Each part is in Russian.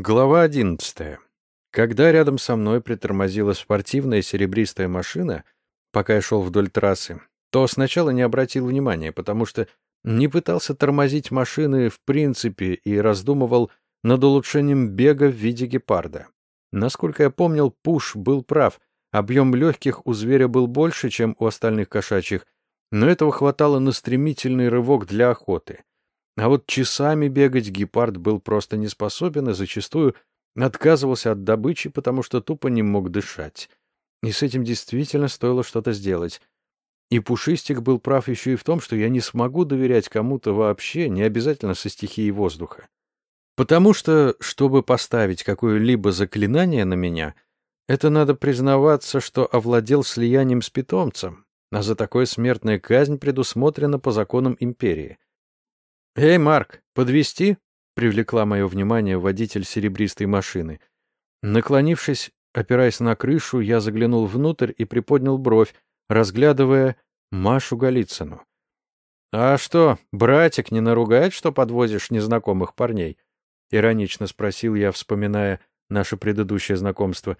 Глава одиннадцатая. Когда рядом со мной притормозила спортивная серебристая машина, пока я шел вдоль трассы, то сначала не обратил внимания, потому что не пытался тормозить машины в принципе и раздумывал над улучшением бега в виде гепарда. Насколько я помнил, Пуш был прав, объем легких у зверя был больше, чем у остальных кошачьих, но этого хватало на стремительный рывок для охоты. А вот часами бегать гепард был просто не способен и зачастую отказывался от добычи, потому что тупо не мог дышать. И с этим действительно стоило что-то сделать. И Пушистик был прав еще и в том, что я не смогу доверять кому-то вообще, не обязательно со стихией воздуха. Потому что, чтобы поставить какое-либо заклинание на меня, это надо признаваться, что овладел слиянием с питомцем, а за такое смертная казнь предусмотрена по законам империи. «Эй, Марк, подвести? привлекла мое внимание водитель серебристой машины. Наклонившись, опираясь на крышу, я заглянул внутрь и приподнял бровь, разглядывая Машу Голицыну. «А что, братик не наругает, что подвозишь незнакомых парней?» — иронично спросил я, вспоминая наше предыдущее знакомство.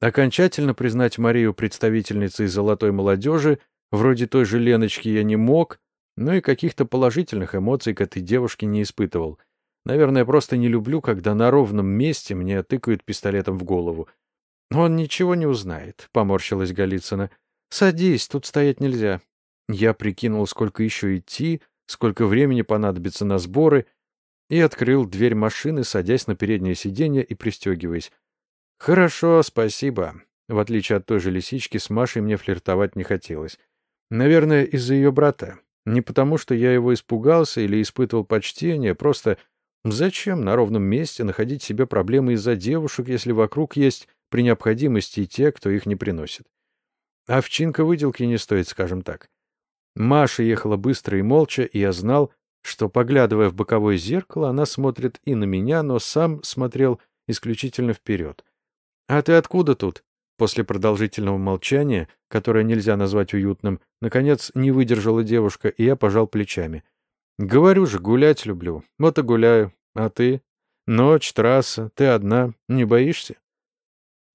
Окончательно признать Марию представительницей золотой молодежи, вроде той же Леночки, я не мог, но и каких-то положительных эмоций к этой девушке не испытывал. Наверное, просто не люблю, когда на ровном месте мне тыкают пистолетом в голову. «Он ничего не узнает», — поморщилась Голицына. «Садись, тут стоять нельзя». Я прикинул, сколько еще идти, сколько времени понадобится на сборы, и открыл дверь машины, садясь на переднее сиденье и пристегиваясь. «Хорошо, спасибо». В отличие от той же лисички, с Машей мне флиртовать не хотелось. Наверное, из-за ее брата. Не потому, что я его испугался или испытывал почтение, просто зачем на ровном месте находить себе проблемы из-за девушек, если вокруг есть при необходимости и те, кто их не приносит. Овчинка выделки не стоит, скажем так. Маша ехала быстро и молча, и я знал, что, поглядывая в боковое зеркало, она смотрит и на меня, но сам смотрел исключительно вперед. «А ты откуда тут?» После продолжительного молчания, которое нельзя назвать уютным, наконец не выдержала девушка, и я пожал плечами. «Говорю же, гулять люблю. Вот и гуляю. А ты? Ночь, трасса, ты одна. Не боишься?»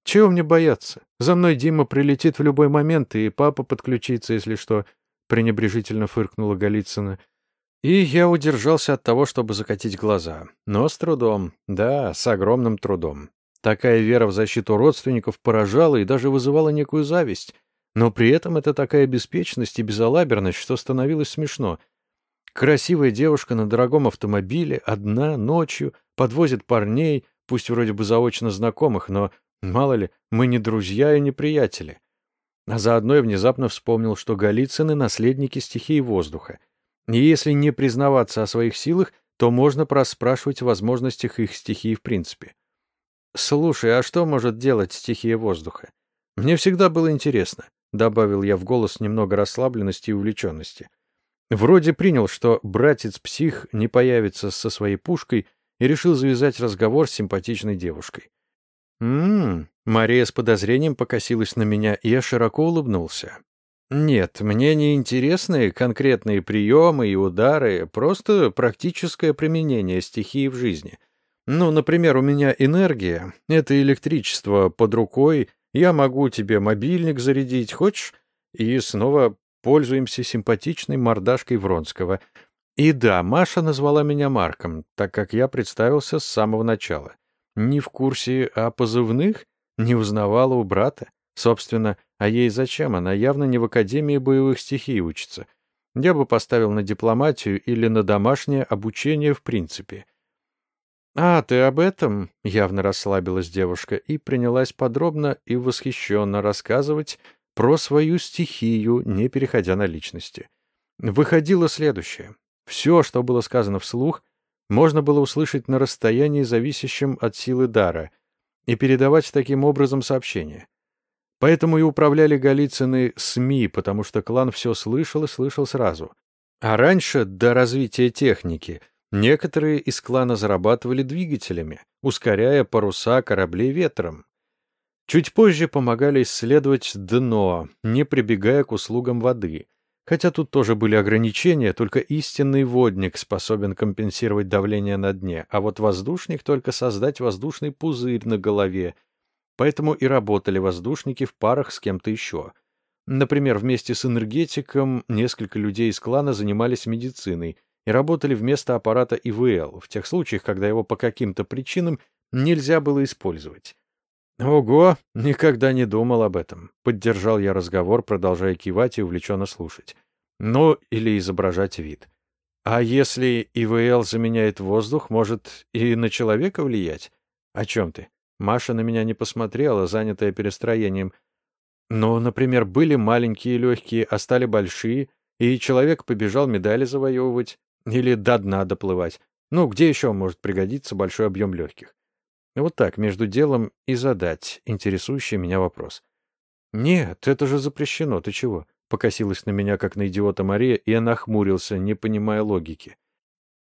«Чего мне бояться? За мной Дима прилетит в любой момент, и папа подключится, если что», — пренебрежительно фыркнула Голицына. И я удержался от того, чтобы закатить глаза. Но с трудом. Да, с огромным трудом. Такая вера в защиту родственников поражала и даже вызывала некую зависть. Но при этом это такая беспечность и безалаберность, что становилось смешно. Красивая девушка на дорогом автомобиле, одна, ночью, подвозит парней, пусть вроде бы заочно знакомых, но, мало ли, мы не друзья и не приятели. А заодно я внезапно вспомнил, что Голицыны — наследники стихии воздуха. И если не признаваться о своих силах, то можно проспрашивать о возможностях их стихии в принципе. «Слушай, а что может делать стихия воздуха? Мне всегда было интересно», — добавил я в голос немного расслабленности и увлеченности. Вроде принял, что братец-псих не появится со своей пушкой и решил завязать разговор с симпатичной девушкой. «М-м-м», Мария с подозрением покосилась на меня, и я широко улыбнулся. «Нет, мне не интересны конкретные приемы и удары, просто практическое применение стихии в жизни». Ну, например, у меня энергия — это электричество под рукой, я могу тебе мобильник зарядить, хочешь? И снова пользуемся симпатичной мордашкой Вронского. И да, Маша назвала меня Марком, так как я представился с самого начала. Не в курсе о позывных, не узнавала у брата. Собственно, а ей зачем? Она явно не в Академии боевых стихий учится. Я бы поставил на дипломатию или на домашнее обучение в принципе. «А, ты об этом?» — явно расслабилась девушка и принялась подробно и восхищенно рассказывать про свою стихию, не переходя на личности. Выходило следующее. Все, что было сказано вслух, можно было услышать на расстоянии, зависящем от силы дара, и передавать таким образом сообщения. Поэтому и управляли Голицыны СМИ, потому что клан все слышал и слышал сразу. А раньше, до развития техники — Некоторые из клана зарабатывали двигателями, ускоряя паруса кораблей ветром. Чуть позже помогали исследовать дно, не прибегая к услугам воды. Хотя тут тоже были ограничения, только истинный водник способен компенсировать давление на дне, а вот воздушник только создать воздушный пузырь на голове. Поэтому и работали воздушники в парах с кем-то еще. Например, вместе с энергетиком несколько людей из клана занимались медициной и работали вместо аппарата ИВЛ, в тех случаях, когда его по каким-то причинам нельзя было использовать. «Ого, никогда не думал об этом», — поддержал я разговор, продолжая кивать и увлеченно слушать. Ну, или изображать вид. «А если ИВЛ заменяет воздух, может и на человека влиять? О чем ты?» Маша на меня не посмотрела, занятая перестроением. «Ну, например, были маленькие легкие, а стали большие, и человек побежал медали завоевывать или до дна доплывать. Ну, где еще может пригодиться большой объем легких?» Вот так, между делом и задать интересующий меня вопрос. «Нет, это же запрещено, ты чего?» Покосилась на меня, как на идиота Мария, и я нахмурился, не понимая логики.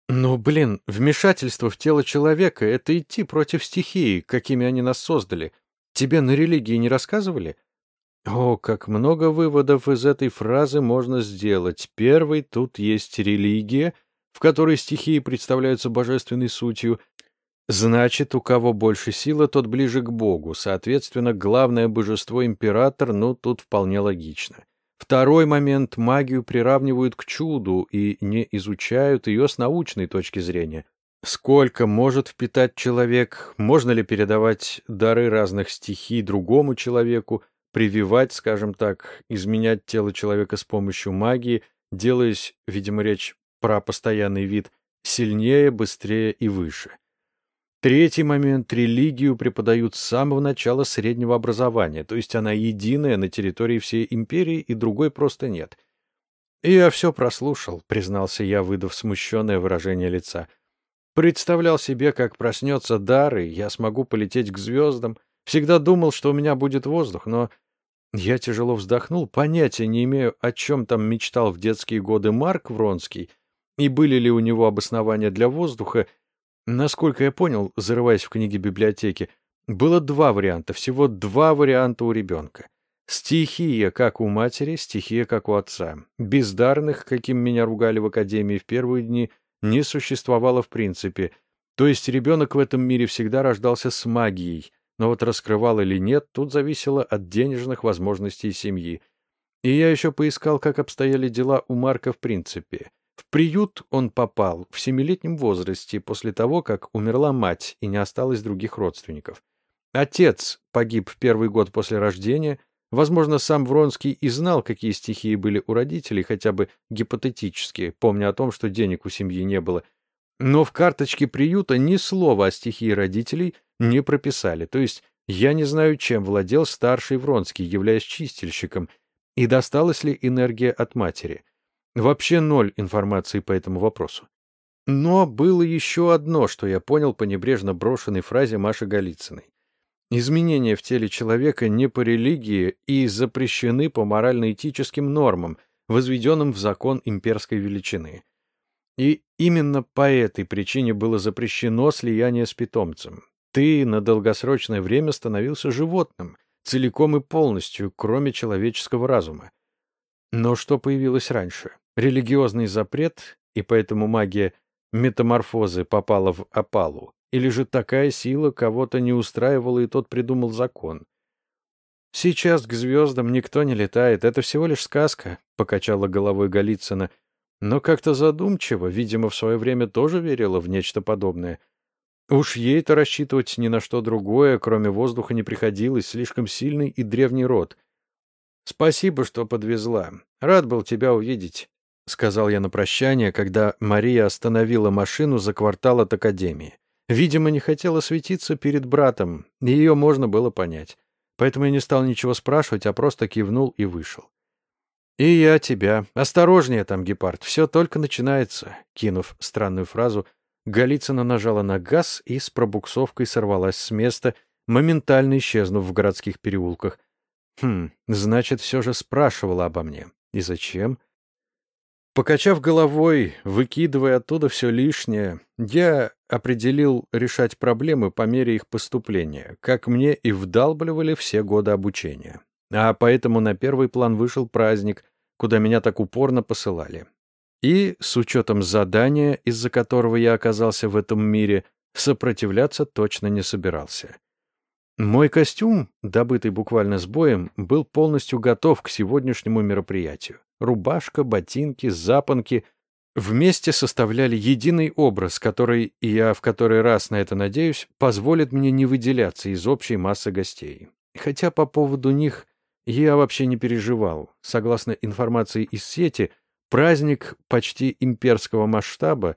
«Ну, блин, вмешательство в тело человека — это идти против стихии, какими они нас создали. Тебе на религии не рассказывали?» О, как много выводов из этой фразы можно сделать. Первый, тут есть религия, в которой стихии представляются божественной сутью, Значит, у кого больше силы, тот ближе к Богу. Соответственно, главное божество император, ну, тут вполне логично. Второй момент – магию приравнивают к чуду и не изучают ее с научной точки зрения. Сколько может впитать человек, можно ли передавать дары разных стихий другому человеку, прививать, скажем так, изменять тело человека с помощью магии, делаясь, видимо, речь про постоянный вид, сильнее, быстрее и выше. Третий момент. Религию преподают с самого начала среднего образования, то есть она единая на территории всей империи и другой просто нет. «Я все прослушал», — признался я, выдав смущенное выражение лица. «Представлял себе, как проснется дар, и я смогу полететь к звездам. Всегда думал, что у меня будет воздух, но...» Я тяжело вздохнул, понятия не имею, о чем там мечтал в детские годы Марк Вронский, и были ли у него обоснования для воздуха, Насколько я понял, зарываясь в книги библиотеки, было два варианта, всего два варианта у ребенка. Стихия, как у матери, стихия, как у отца. Бездарных, каким меня ругали в академии в первые дни, не существовало в принципе. То есть ребенок в этом мире всегда рождался с магией, но вот раскрывал или нет, тут зависело от денежных возможностей семьи. И я еще поискал, как обстояли дела у Марка в принципе. В приют он попал в семилетнем возрасте после того, как умерла мать и не осталось других родственников. Отец погиб в первый год после рождения. Возможно, сам Вронский и знал, какие стихии были у родителей, хотя бы гипотетически, помня о том, что денег у семьи не было. Но в карточке приюта ни слова о стихии родителей не прописали. То есть я не знаю, чем владел старший Вронский, являясь чистильщиком, и досталась ли энергия от матери. Вообще ноль информации по этому вопросу. Но было еще одно, что я понял по небрежно брошенной фразе Маши Голицыной. Изменения в теле человека не по религии и запрещены по морально-этическим нормам, возведенным в закон имперской величины. И именно по этой причине было запрещено слияние с питомцем. Ты на долгосрочное время становился животным, целиком и полностью, кроме человеческого разума. Но что появилось раньше? Религиозный запрет, и поэтому магия метаморфозы попала в опалу? Или же такая сила кого-то не устраивала, и тот придумал закон? «Сейчас к звездам никто не летает, это всего лишь сказка», — покачала головой Голицына, но как-то задумчиво, видимо, в свое время тоже верила в нечто подобное. Уж ей-то рассчитывать ни на что другое, кроме воздуха, не приходилось, слишком сильный и древний род. «Спасибо, что подвезла. Рад был тебя увидеть», — сказал я на прощание, когда Мария остановила машину за квартал от Академии. Видимо, не хотела светиться перед братом, ее можно было понять. Поэтому я не стал ничего спрашивать, а просто кивнул и вышел. «И я тебя. Осторожнее там, гепард, все только начинается», — кинув странную фразу, Голицына нажала на газ и с пробуксовкой сорвалась с места, моментально исчезнув в городских переулках — Хм, значит, все же спрашивала обо мне. И зачем? Покачав головой, выкидывая оттуда все лишнее, я определил решать проблемы по мере их поступления, как мне и вдалбливали все годы обучения. А поэтому на первый план вышел праздник, куда меня так упорно посылали. И, с учетом задания, из-за которого я оказался в этом мире, сопротивляться точно не собирался. Мой костюм, добытый буквально с боем, был полностью готов к сегодняшнему мероприятию. Рубашка, ботинки, запонки вместе составляли единый образ, который, и я в который раз на это надеюсь, позволит мне не выделяться из общей массы гостей. Хотя по поводу них я вообще не переживал. Согласно информации из сети, праздник почти имперского масштаба,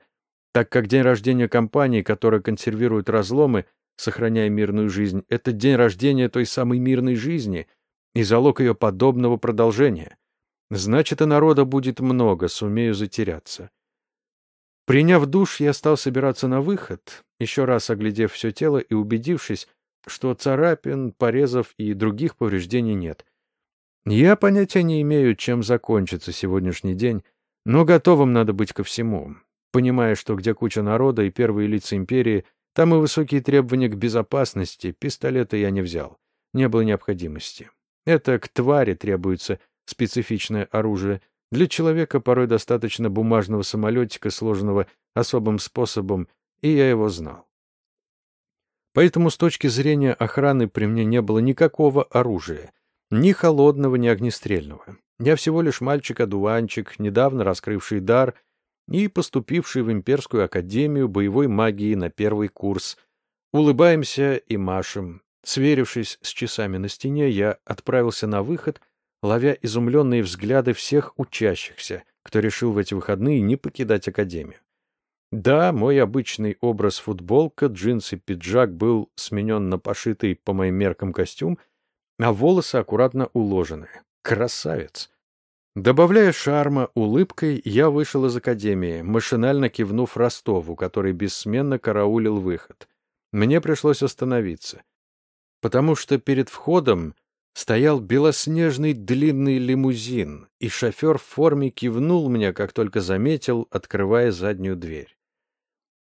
так как день рождения компании, которая консервирует разломы, сохраняя мирную жизнь, это день рождения той самой мирной жизни и залог ее подобного продолжения. Значит, и народа будет много, сумею затеряться. Приняв душ, я стал собираться на выход, еще раз оглядев все тело и убедившись, что царапин, порезов и других повреждений нет. Я понятия не имею, чем закончится сегодняшний день, но готовым надо быть ко всему, понимая, что где куча народа и первые лица империи, там и высокие требования к безопасности, пистолета я не взял. Не было необходимости. Это к твари требуется специфичное оружие. Для человека порой достаточно бумажного самолетика, сложенного особым способом, и я его знал. Поэтому с точки зрения охраны при мне не было никакого оружия, ни холодного, ни огнестрельного. Я всего лишь мальчик-одуванчик, недавно раскрывший дар и поступивший в Имперскую Академию боевой магии на первый курс. Улыбаемся и машем. Сверившись с часами на стене, я отправился на выход, ловя изумленные взгляды всех учащихся, кто решил в эти выходные не покидать Академию. Да, мой обычный образ футболка, джинсы, пиджак был сменен на пошитый по моим меркам костюм, а волосы аккуратно уложены. Красавец! Добавляя шарма улыбкой, я вышел из академии, машинально кивнув Ростову, который бессменно караулил выход. Мне пришлось остановиться, потому что перед входом стоял белоснежный длинный лимузин, и шофер в форме кивнул мне, как только заметил, открывая заднюю дверь.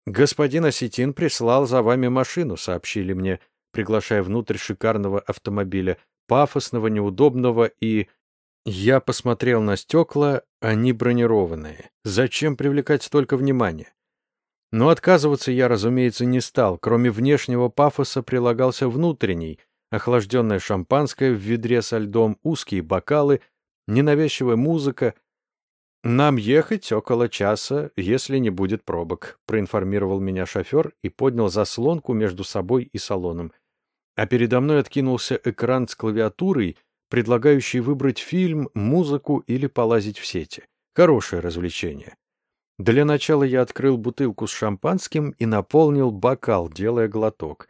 «Господин Осетин прислал за вами машину», — сообщили мне, приглашая внутрь шикарного автомобиля, пафосного, неудобного и... Я посмотрел на стекла, они бронированные. Зачем привлекать столько внимания? Но отказываться я, разумеется, не стал. Кроме внешнего пафоса прилагался внутренний, охлажденное шампанское в ведре со льдом, узкие бокалы, ненавязчивая музыка, «Нам ехать около часа, если не будет пробок», — проинформировал меня шофер и поднял заслонку между собой и салоном. А передо мной откинулся экран с клавиатурой, предлагающий выбрать фильм, музыку или полазить в сети. Хорошее развлечение. Для начала я открыл бутылку с шампанским и наполнил бокал, делая глоток.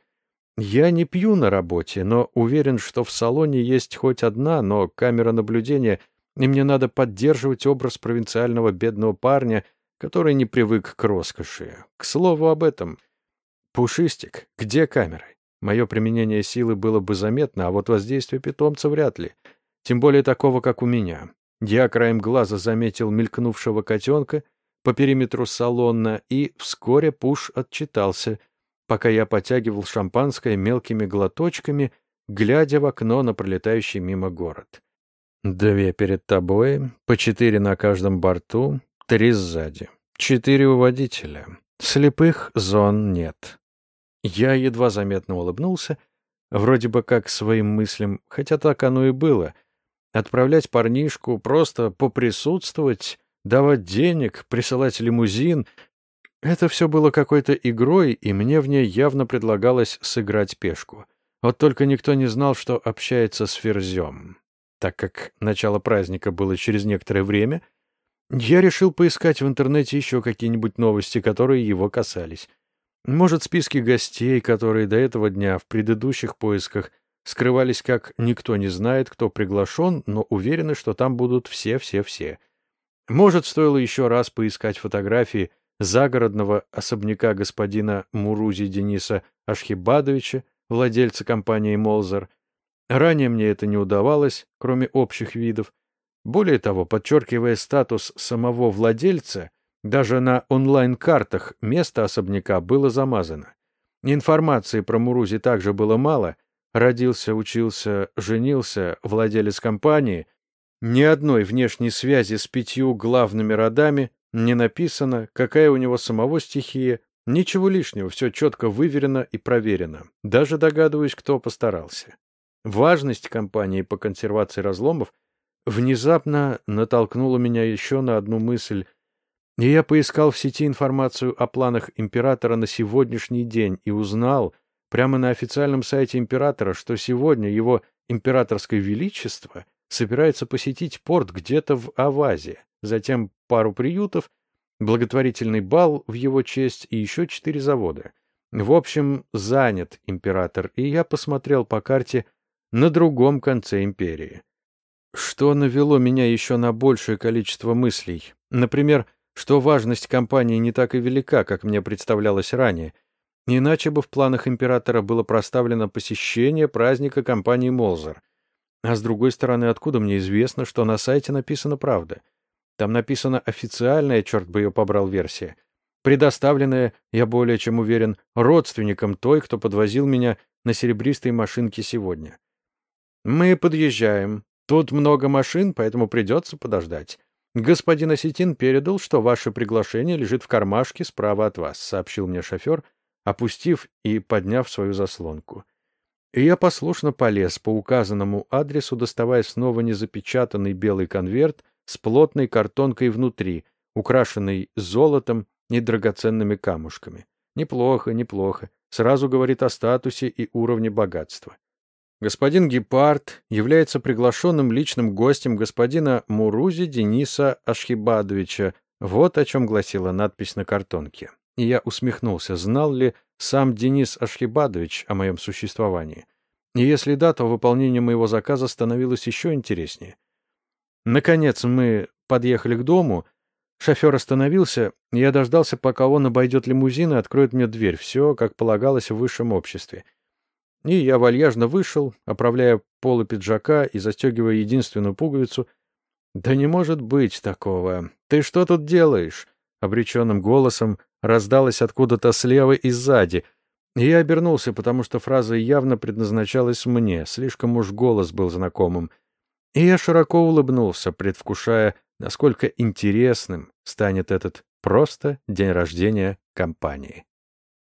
Я не пью на работе, но уверен, что в салоне есть хоть одна, но камера наблюдения — и мне надо поддерживать образ провинциального бедного парня, который не привык к роскоши. К слову об этом. Пушистик, где камеры? Мое применение силы было бы заметно, а вот воздействие питомца вряд ли. Тем более такого, как у меня. Я краем глаза заметил мелькнувшего котенка по периметру салона, и вскоре Пуш отчитался, пока я потягивал шампанское мелкими глоточками, глядя в окно на пролетающий мимо город. Две перед тобой, по четыре на каждом борту, три сзади. Четыре у водителя. Слепых зон нет. Я едва заметно улыбнулся, вроде бы как своим мыслям, хотя так оно и было. Отправлять парнишку, просто поприсутствовать, давать денег, присылать лимузин — это все было какой-то игрой, и мне в ней явно предлагалось сыграть пешку. Вот только никто не знал, что общается с Ферзем так как начало праздника было через некоторое время, я решил поискать в интернете еще какие-нибудь новости, которые его касались. Может, списки гостей, которые до этого дня в предыдущих поисках скрывались как «никто не знает, кто приглашен», но уверены, что там будут все-все-все. Может, стоило еще раз поискать фотографии загородного особняка господина Мурузи Дениса Ашхибадовича, владельца компании «Молзер», Ранее мне это не удавалось, кроме общих видов. Более того, подчеркивая статус самого владельца, даже на онлайн-картах место особняка было замазано. Информации про Мурузи также было мало. Родился, учился, женился, владелец компании. Ни одной внешней связи с пятью главными родами не написано, какая у него самого стихия, ничего лишнего, все четко выверено и проверено. Даже догадываюсь, кто постарался. Важность кампании по консервации разломов внезапно натолкнула меня еще на одну мысль, и я поискал в сети информацию о планах императора на сегодняшний день и узнал прямо на официальном сайте императора, что сегодня его императорское величество собирается посетить порт где-то в Авазе, затем пару приютов, благотворительный бал в его честь и еще четыре завода. В общем, занят император, и я посмотрел по карте на другом конце империи. Что навело меня еще на большее количество мыслей? Например, что важность компании не так и велика, как мне представлялось ранее. Иначе бы в планах императора было проставлено посещение праздника компании Молзер. А с другой стороны, откуда мне известно, что на сайте написана правда? Там написана официальная, черт бы ее побрал, версия. Предоставленная, я более чем уверен, родственникам той, кто подвозил меня на серебристой машинке сегодня. «Мы подъезжаем. Тут много машин, поэтому придется подождать. Господин Осетин передал, что ваше приглашение лежит в кармашке справа от вас», — сообщил мне шофер, опустив и подняв свою заслонку. И я послушно полез по указанному адресу, доставая снова незапечатанный белый конверт с плотной картонкой внутри, украшенный золотом и драгоценными камушками. Неплохо, неплохо. Сразу говорит о статусе и уровне богатства. Господин Гепард является приглашенным личным гостем господина Мурузи Дениса Ашхибадовича. Вот о чем гласила надпись на картонке. И я усмехнулся, знал ли сам Денис Ашхибадович о моем существовании. И если да, то выполнение моего заказа становилось еще интереснее. Наконец мы подъехали к дому. Шофер остановился, и я дождался, пока он обойдет лимузин и откроет мне дверь. Все, как полагалось в высшем обществе. И я вальяжно вышел, оправляя полы пиджака и застегивая единственную пуговицу. «Да не может быть такого! Ты что тут делаешь?» Обреченным голосом раздалось откуда-то слева и сзади. И я обернулся, потому что фраза явно предназначалась мне, слишком уж голос был знакомым. И я широко улыбнулся, предвкушая, насколько интересным станет этот просто день рождения компании.